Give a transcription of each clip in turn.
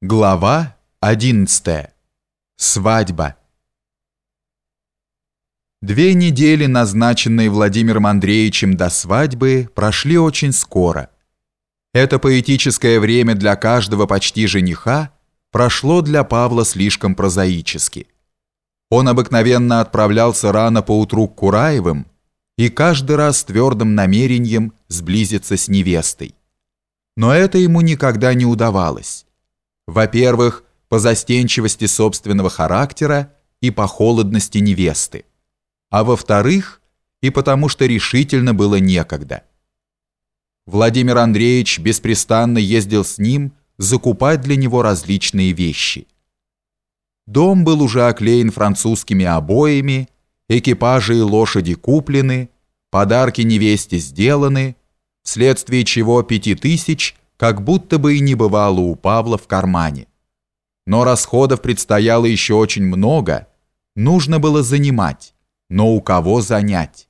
Глава 11. Свадьба. Две недели, назначенные Владимиром Андреевичем до свадьбы, прошли очень скоро. Это поэтическое время для каждого почти жениха прошло для Павла слишком прозаически. Он обыкновенно отправлялся рано поутру к Кураевым и каждый раз с твердым намерением сблизиться с невестой. Но это ему никогда не удавалось. Во-первых, по застенчивости собственного характера и по холодности невесты. А во-вторых, и потому что решительно было некогда. Владимир Андреевич беспрестанно ездил с ним закупать для него различные вещи. Дом был уже оклеен французскими обоями, экипажи и лошади куплены, подарки невесте сделаны, вследствие чего пяти тысяч – как будто бы и не бывало у Павла в кармане. Но расходов предстояло еще очень много, нужно было занимать, но у кого занять?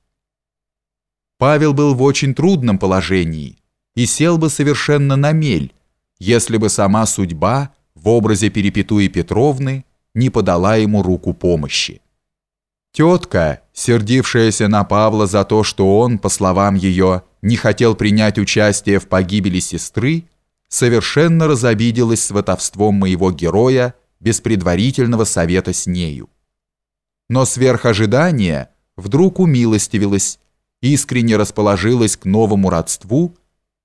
Павел был в очень трудном положении и сел бы совершенно на мель, если бы сама судьба в образе Перепетуи Петровны не подала ему руку помощи. Тетка, сердившаяся на Павла за то, что он, по словам ее, не хотел принять участие в погибели сестры, совершенно разобиделась сватовством моего героя без предварительного совета с нею. Но сверх ожидания вдруг умилостивилась, искренне расположилась к новому родству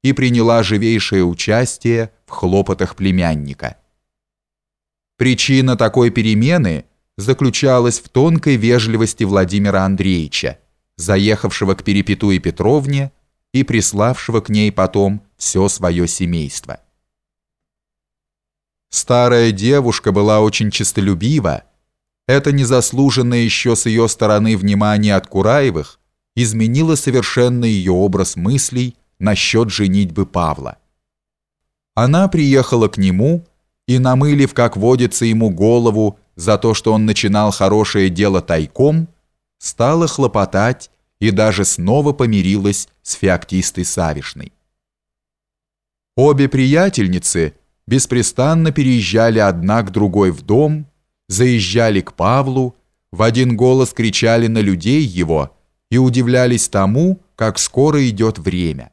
и приняла живейшее участие в хлопотах племянника. Причина такой перемены заключалась в тонкой вежливости Владимира Андреевича, заехавшего к Перепетуе Петровне и приславшего к ней потом все свое семейство. Старая девушка была очень честолюбива. Это незаслуженное еще с ее стороны внимание от Кураевых изменило совершенно ее образ мыслей насчет женитьбы Павла. Она приехала к нему и, намылив, как водится ему голову за то, что он начинал хорошее дело тайком, стала хлопотать и даже снова помирилась с феоктистой Савишной. Обе приятельницы беспрестанно переезжали одна к другой в дом, заезжали к Павлу, в один голос кричали на людей его и удивлялись тому, как скоро идет время.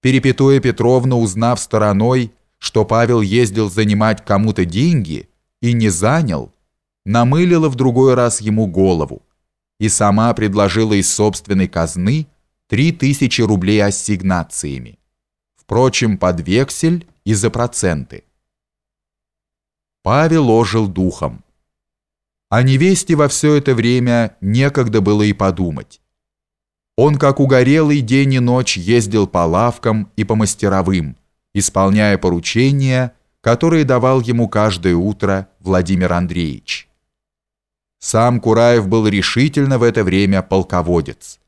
Перепетуя Петровна, узнав стороной, что Павел ездил занимать кому-то деньги и не занял, намылила в другой раз ему голову и сама предложила из собственной казны три тысячи рублей ассигнациями, впрочем, под вексель и за проценты. Павел ожил духом. О невесте во все это время некогда было и подумать. Он, как угорелый день и ночь, ездил по лавкам и по мастеровым, исполняя поручения, которые давал ему каждое утро Владимир Андреевич. Сам Кураев был решительно в это время полководец.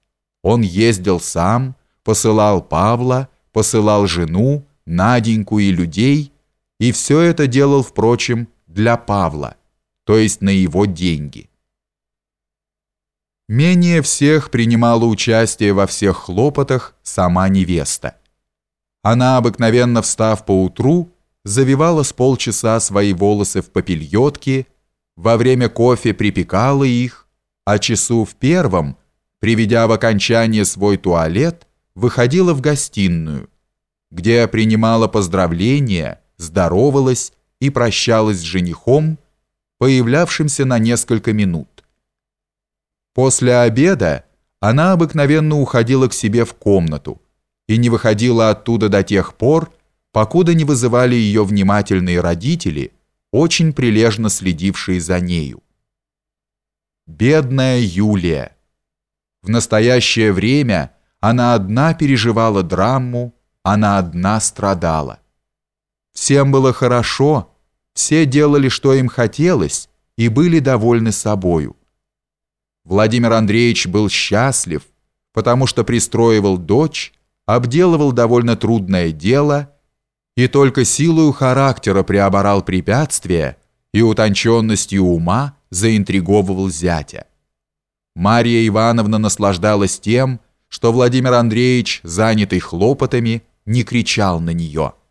Он ездил сам, посылал Павла, посылал жену, Наденьку и людей, и все это делал, впрочем, для Павла, то есть на его деньги. Менее всех принимала участие во всех хлопотах сама невеста. Она, обыкновенно встав поутру, завивала с полчаса свои волосы в попельотки во время кофе припекала их, а часу в первом, приведя в окончание свой туалет, выходила в гостиную, где принимала поздравления, здоровалась и прощалась с женихом, появлявшимся на несколько минут. После обеда она обыкновенно уходила к себе в комнату и не выходила оттуда до тех пор, покуда не вызывали ее внимательные родители – очень прилежно следившие за нею. Бедная Юлия. В настоящее время она одна переживала драму, она одна страдала. Всем было хорошо, все делали, что им хотелось, и были довольны собою. Владимир Андреевич был счастлив, потому что пристроивал дочь, обделывал довольно трудное дело и только силою характера преоборал препятствия и утонченностью ума заинтриговывал зятя. Мария Ивановна наслаждалась тем, что Владимир Андреевич, занятый хлопотами, не кричал на нее –